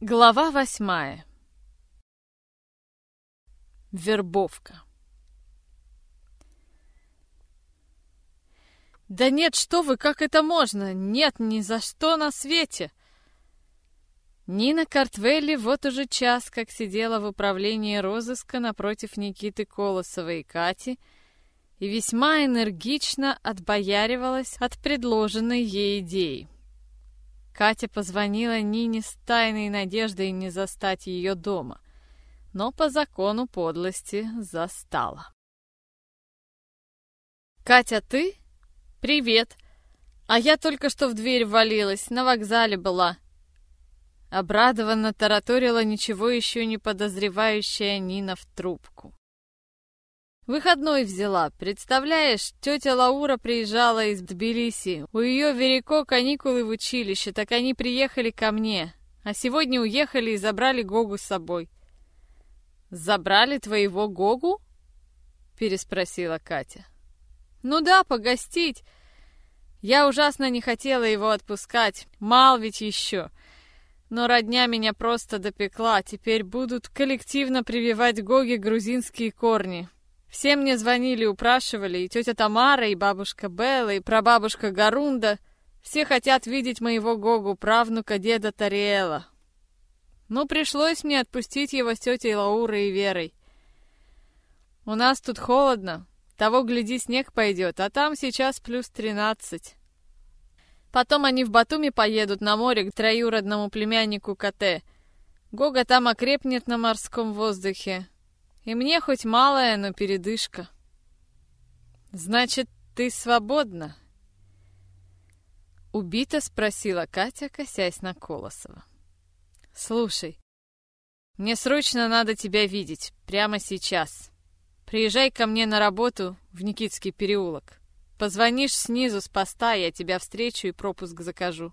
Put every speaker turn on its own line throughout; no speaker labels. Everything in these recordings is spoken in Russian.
Глава восьмая. Вербовка. «Да нет, что вы, как это можно? Нет, ни за что на свете!» Нина Картвелли вот уже час как сидела в управлении розыска напротив Никиты Колосова и Кати и весьма энергично отбояривалась от предложенной ей идеи. Катя позвонила Нине с тайной надеждой не застать ее дома, но по закону подлости застала. «Катя, ты?» «Привет! А я только что в дверь ввалилась, на вокзале была». Обрадованно тараторила ничего еще не подозревающая Нина в трубку. Выходной взяла. Представляешь, тетя Лаура приезжала из Тбилиси. У ее Верико каникулы в училище, так они приехали ко мне. А сегодня уехали и забрали Гогу с собой. «Забрали твоего Гогу?» Переспросила Катя. «Ну да, погостить. Я ужасно не хотела его отпускать. Мал ведь еще. Но родня меня просто допекла. Теперь будут коллективно прививать Гоге грузинские корни. Все мне звонили, упрашивали, и тетя Тамара, и бабушка Белла, и прабабушка Гарунда. Все хотят видеть моего Гогу, правнука деда Тариэла. Ну, пришлось мне отпустить его с тетей Лаурой и Верой. У нас тут холодно, того, гляди, снег пойдет, а там сейчас плюс тринадцать. Потом они в Батуми поедут на море к троюродному племяннику Кате. Гога там окрепнет на морском воздухе, и мне хоть малая, но передышка. Значит, ты свободна? Убито спросила Катя, косясь на Колосова. Слушай, мне срочно надо тебя видеть, прямо сейчас. Приезжай ко мне на работу в Никитский переулок. Позвонишь снизу с поста, я тебя встречу и пропуск закажу.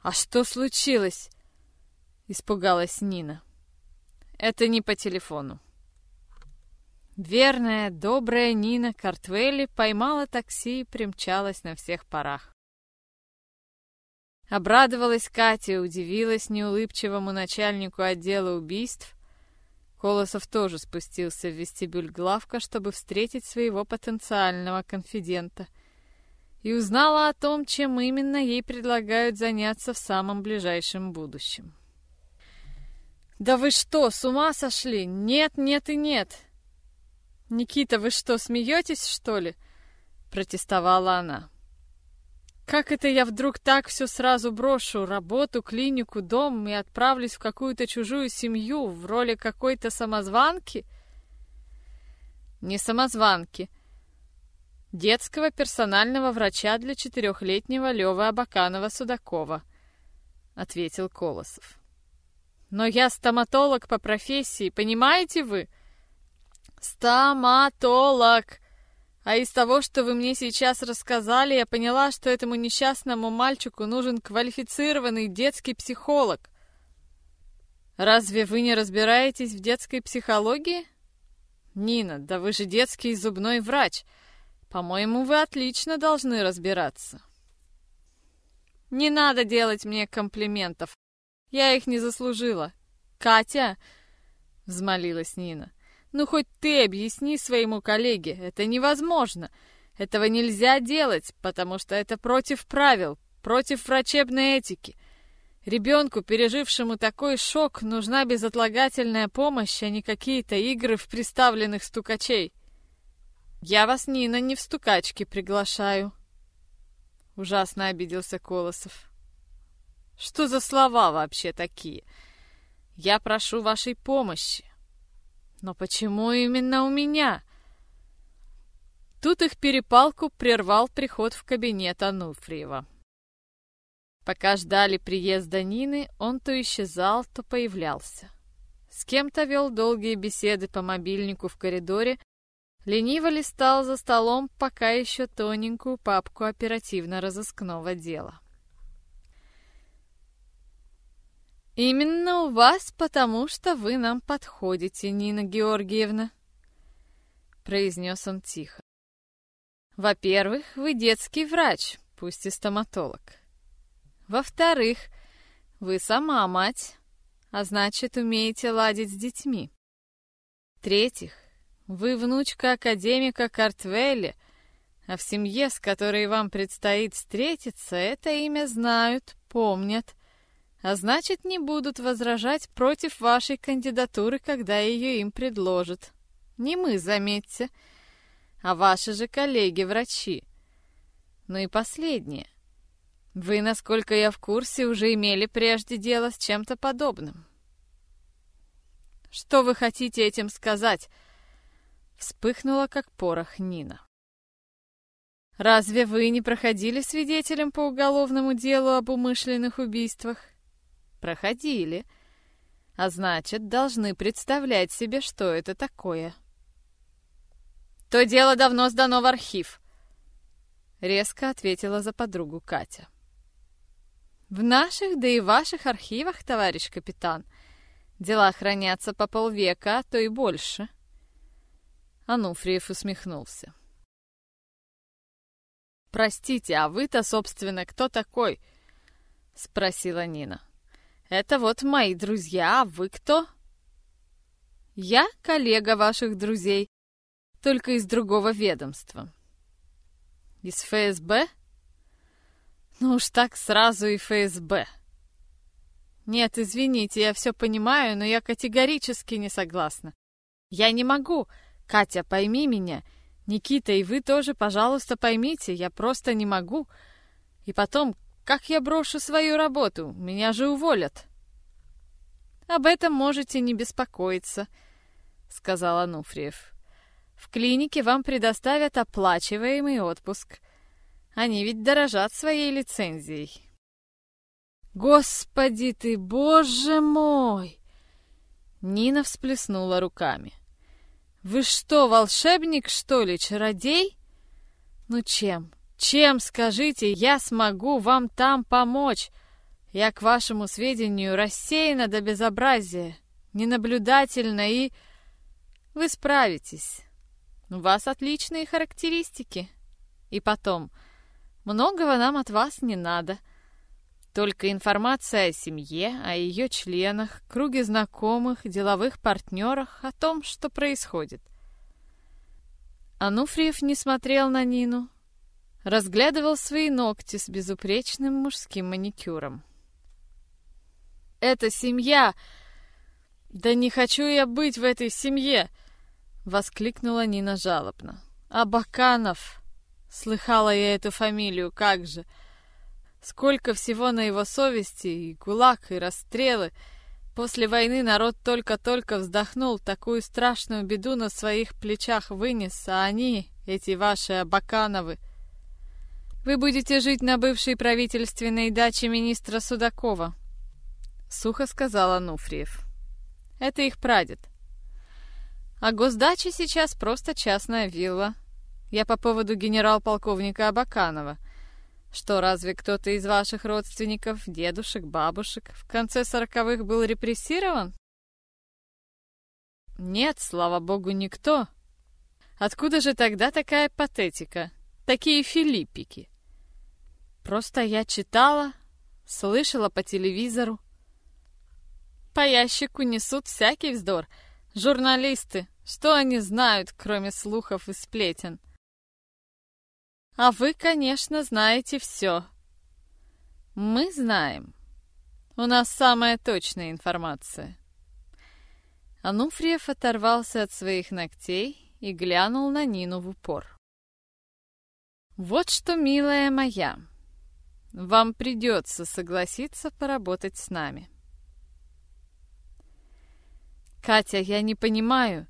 А что случилось? Испугалась Нина. Это не по телефону. Верная, добрая Нина Картвелли поймала такси и примчалась на всех парах. Обрадовалась Катя, удивилась неулыбчивому начальнику отдела убийств. Колосов тоже спустился в вестибюль главка, чтобы встретить своего потенциального конфидента. И узнала о том, чем именно ей предлагают заняться в самом ближайшем будущем. «Да вы что, с ума сошли? Нет, нет и нет!» «Никита, вы что, смеетесь, что ли?» — протестовала она. «Как это я вдруг так все сразу брошу? Работу, клинику, дом и отправлюсь в какую-то чужую семью в роли какой-то самозванки?» «Не самозванки. Детского персонального врача для четырехлетнего Лёвы Абаканова-Судакова», — ответил Колосов. Но я стоматолог по профессии, понимаете вы? Стоматолог! А из того, что вы мне сейчас рассказали, я поняла, что этому несчастному мальчику нужен квалифицированный детский психолог. Разве вы не разбираетесь в детской психологии? Нина, да вы же детский зубной врач. По-моему, вы отлично должны разбираться. Не надо делать мне комплиментов. Я их не заслужила. Катя, взмолилась Нина. Ну хоть ты объясни своему коллеге, это невозможно. Этого нельзя делать, потому что это против правил, против врачебной этики. Ребенку, пережившему такой шок, нужна безотлагательная помощь, а не какие-то игры в приставленных стукачей. Я вас, Нина, не в стукачки приглашаю. Ужасно обиделся Колосов. Что за слова вообще такие? Я прошу вашей помощи. Но почему именно у меня? Тут их перепалку прервал приход в кабинет Ануфриева. Пока ждали приезда Нины, он то исчезал, то появлялся. С кем-то вел долгие беседы по мобильнику в коридоре, лениво листал за столом пока еще тоненькую папку оперативно-розыскного дела. «Именно у вас, потому что вы нам подходите, Нина Георгиевна», — произнес он тихо. «Во-первых, вы детский врач, пусть и стоматолог. Во-вторых, вы сама мать, а значит, умеете ладить с детьми. В-третьих, вы внучка академика Картвелли, а в семье, с которой вам предстоит встретиться, это имя знают, помнят, а значит, не будут возражать против вашей кандидатуры, когда ее им предложат. Не мы, заметьте, а ваши же коллеги-врачи. Ну и последнее. Вы, насколько я в курсе, уже имели прежде дело с чем-то подобным. Что вы хотите этим сказать? Вспыхнула, как порох Нина. Разве вы не проходили свидетелем по уголовному делу об умышленных убийствах? Проходили. А значит, должны представлять себе, что это такое. То дело давно сдано в архив. Резко ответила за подругу Катя. В наших, да и ваших архивах, товарищ капитан, дела хранятся по полвека, а то и больше. — Ануфриев усмехнулся. «Простите, а вы-то, собственно, кто такой?» — спросила Нина. «Это вот мои друзья, а вы кто?» «Я коллега ваших друзей, только из другого ведомства». «Из ФСБ?» «Ну уж так сразу и ФСБ». «Нет, извините, я все понимаю, но я категорически не согласна. Я не могу Катя, пойми меня. Никита, и вы тоже, пожалуйста, поймите, я просто не могу. И потом, как я брошу свою работу? Меня же уволят. Об этом можете не беспокоиться, сказал Ануфриев. В клинике вам предоставят оплачиваемый отпуск. Они ведь дорожат своей лицензией. Господи ты, боже мой! Нина всплеснула руками. Вы что, волшебник, что ли, чародей? Ну чем? Чем, скажите, я смогу вам там помочь? Я, к вашему сведению, рассеяна до безобразия, ненаблюдательна и... Вы справитесь. У вас отличные характеристики. И потом, многого нам от вас не надо — только информация о семье, о ее членах, круге знакомых, деловых партнерах, о том, что происходит. Ануфриев не смотрел на Нину, разглядывал свои ногти с безупречным мужским маникюром. «Это семья! Да не хочу я быть в этой семье!» — воскликнула Нина жалобно. «Абаканов! Слыхала я эту фамилию, как же!» Сколько всего на его совести, и гулаг, и расстрелы. После войны народ только-только вздохнул, такую страшную беду на своих плечах вынес, а они, эти ваши Абакановы... Вы будете жить на бывшей правительственной даче министра Судакова, сухо сказал Ануфриев. Это их прадед. А госдача сейчас просто частная вилла. Я по поводу генерал-полковника Абаканова — что, разве кто-то из ваших родственников, дедушек, бабушек, в конце сороковых был репрессирован? Нет, слава богу, никто. Откуда же тогда такая патетика, такие филиппики? Просто я читала, слышала по телевизору. По ящику несут всякий вздор. Журналисты, что они знают, кроме слухов и сплетен? А вы, конечно, знаете все. Мы знаем. У нас самая точная информация. Ануфриев оторвался от своих ногтей и глянул на Нину в упор. «Вот что, милая моя, вам придется согласиться поработать с нами». «Катя, я не понимаю».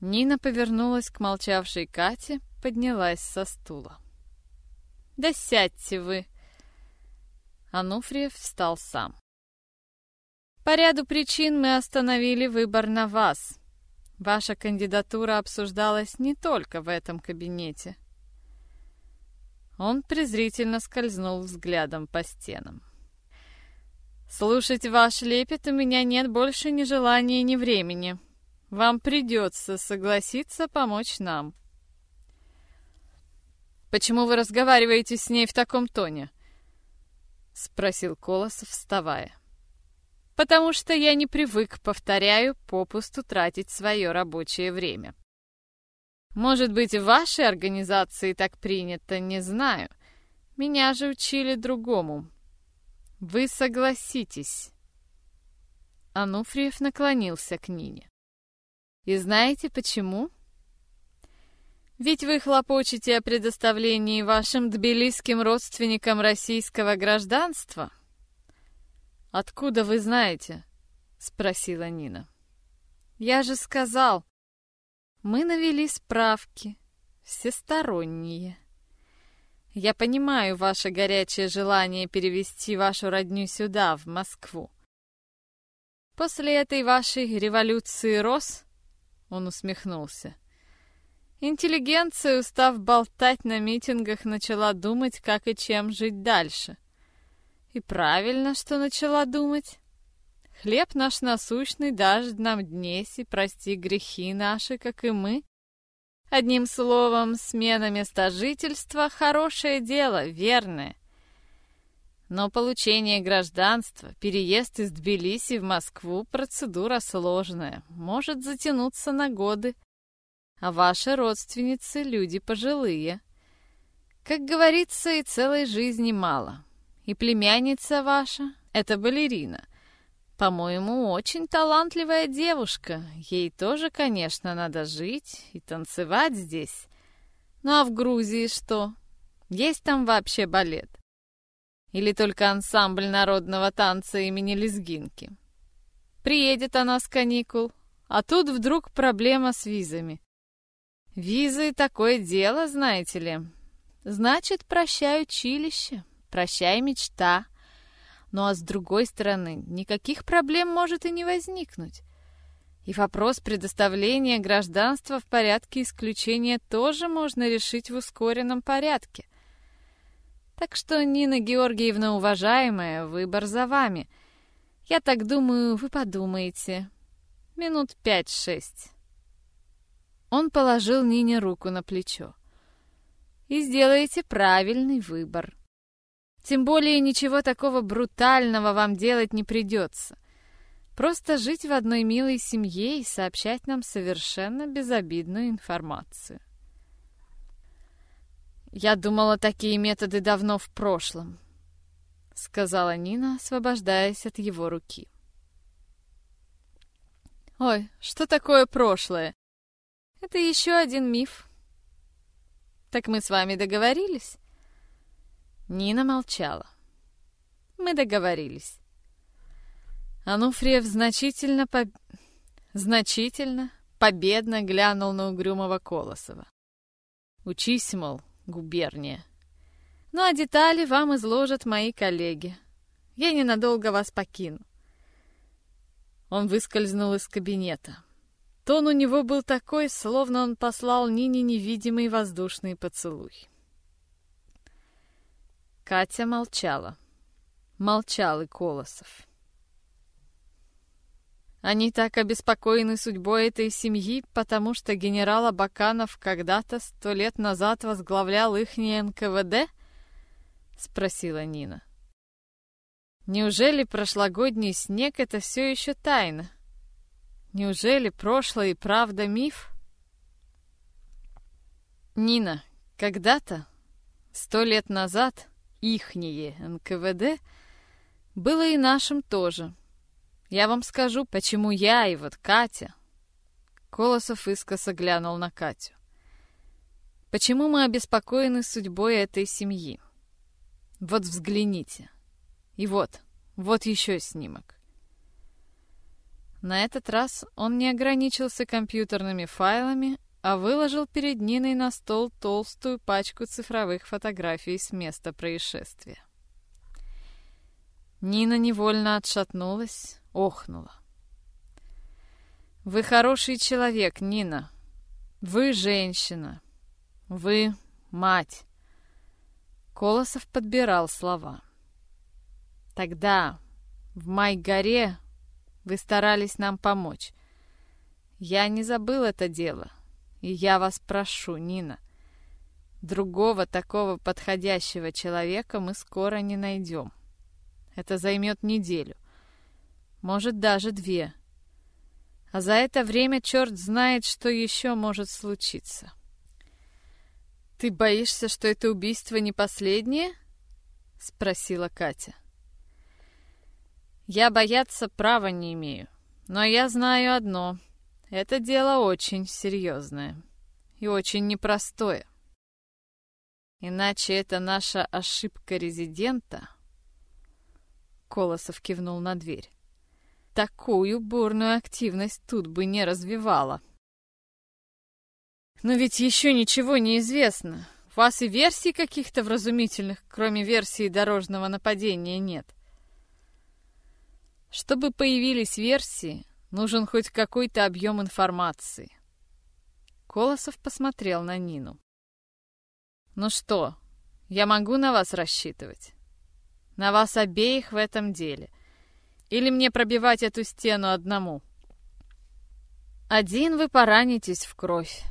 Нина повернулась к молчавшей Кате, поднялась со стула. «Да сядьте вы!» Ануфриев встал сам. «По ряду причин мы остановили выбор на вас. Ваша кандидатура обсуждалась не только в этом кабинете». Он презрительно скользнул взглядом по стенам. «Слушать ваш лепет у меня нет больше ни желания, ни времени. Вам придется согласиться помочь нам». «Почему вы разговариваете с ней в таком тоне?» спросил Колосов, вставая. Потому что я не привык, повторяю, попусту тратить свое рабочее время. Может быть, в вашей организации так принято, не знаю. Меня же учили другому. Вы согласитесь. Ануфриев наклонился к Нине. И знаете почему? Ведь вы хлопочете о предоставлении вашим тбилисским родственникам российского гражданства. Откуда вы знаете? Спросила Нина. Я же сказал, мы навели справки, всесторонние. Я понимаю ваше горячее желание перевести вашу родню сюда, в Москву. После этой вашей революции рос, он усмехнулся, интеллигенция, устав болтать на митингах, начала думать, как и чем жить дальше. И правильно, что начала думать. Хлеб наш насущный дашь нам днесь, и прости грехи наши, как и мы. Одним словом, смена места жительства — хорошее дело, верное. Но получение гражданства, переезд из Тбилиси в Москву — процедура сложная, может затянуться на годы. А ваши родственницы — люди пожилые. Как говорится, и целой жизни мало. И племянница ваша — это балерина — по-моему, очень талантливая девушка. Ей тоже, конечно, надо жить и танцевать здесь. Ну а в Грузии что? Есть там вообще балет? Или только ансамбль народного танца имени Лезгинки? Приедет она с каникул, а тут вдруг проблема с визами. Визы — такое дело, знаете ли. Значит, прощай училище, прощай мечта — ну а с другой стороны, никаких проблем может и не возникнуть. И вопрос предоставления гражданства в порядке исключения тоже можно решить в ускоренном порядке. Так что, Нина Георгиевна, уважаемая, выбор за вами. Я так думаю, вы подумаете. Минут пять-шесть. Он положил Нине руку на плечо. И сделаете правильный выбор. Тем более ничего такого брутального вам делать не придется. Просто жить в одной милой семье и сообщать нам совершенно безобидную информацию. «Я думала, такие методы давно в прошлом», — сказала Нина, освобождаясь от его руки. «Ой, что такое прошлое? Это еще один миф. Так мы с вами договорились?» Нина молчала. Мы договорились. Ануфриев значительно, по... значительно, победно глянул на угрюмого Колосова. Учись, мол, губерния. Ну а детали вам изложат мои коллеги. Я ненадолго вас покину. Он выскользнул из кабинета. Тон у него был такой, словно он послал Нине невидимый воздушный поцелуй. Катя молчала. Молчал и Колосов. Они так обеспокоены судьбой этой семьи, потому что генерал Абаканов когда-то сто лет назад возглавлял ихнее НКВД? Спросила Нина. Неужели прошлогодний снег — это все еще тайна? Неужели прошлое и правда миф? Нина, когда-то, сто лет назад, ихнее НКВД, было и нашим тоже. Я вам скажу, почему я и вот Катя. Колосов искоса глянул на Катю. Почему мы обеспокоены судьбой этой семьи? Вот взгляните. И вот, вот еще снимок. На этот раз он не ограничился компьютерными файлами, а выложил перед Ниной на стол толстую пачку цифровых фотографий с места происшествия. Нина невольно отшатнулась, охнула. «Вы хороший человек, Нина. Вы женщина. Вы мать». Колосов подбирал слова. «Тогда, в Майгоре, вы старались нам помочь. Я не забыл это дело. И я вас прошу, Нина, другого такого подходящего человека мы скоро не найдем. Это займет неделю. Может, даже две. А за это время черт знает, что еще может случиться. «Ты боишься, что это убийство не последнее?» — спросила Катя. «Я бояться права не имею, но я знаю одно. Это дело очень серьезное и очень непростое. Иначе это наша ошибка резидента...» Колосов кивнул на дверь. «Такую бурную активность тут бы не развивала». Но ведь еще ничего не известно. У вас и версий каких-то вразумительных, кроме версии дорожного нападения, нет. Чтобы появились версии, нужен хоть какой-то объем информации. Колосов посмотрел на Нину. «Ну что, я могу на вас рассчитывать? На вас обеих в этом деле? Или мне пробивать эту стену одному?» «Один вы поранитесь в кровь,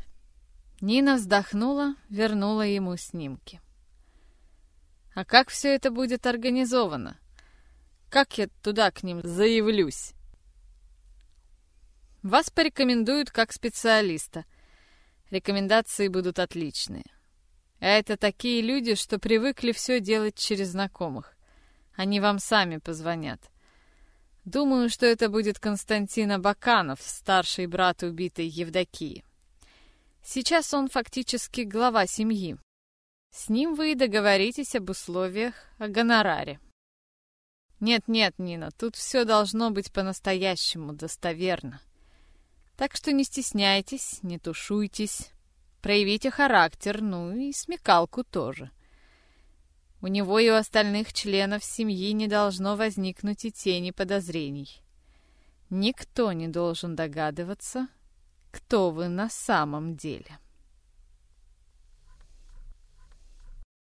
Нина вздохнула, вернула ему снимки. «А как все это будет организовано? Как я туда к ним заявлюсь?» «Вас порекомендуют как специалиста. Рекомендации будут отличные. А это такие люди, что привыкли все делать через знакомых. Они вам сами позвонят. Думаю, что это будет Константин Абаканов, старший брат убитой Евдокии. Сейчас он фактически глава семьи. С ним вы и договоритесь об условиях, о гонораре. Нет-нет, Нина, тут все должно быть по-настоящему достоверно. Так что не стесняйтесь, не тушуйтесь. Проявите характер, ну и смекалку тоже. У него и у остальных членов семьи не должно возникнуть и тени подозрений. Никто не должен догадываться, кто вы на самом деле.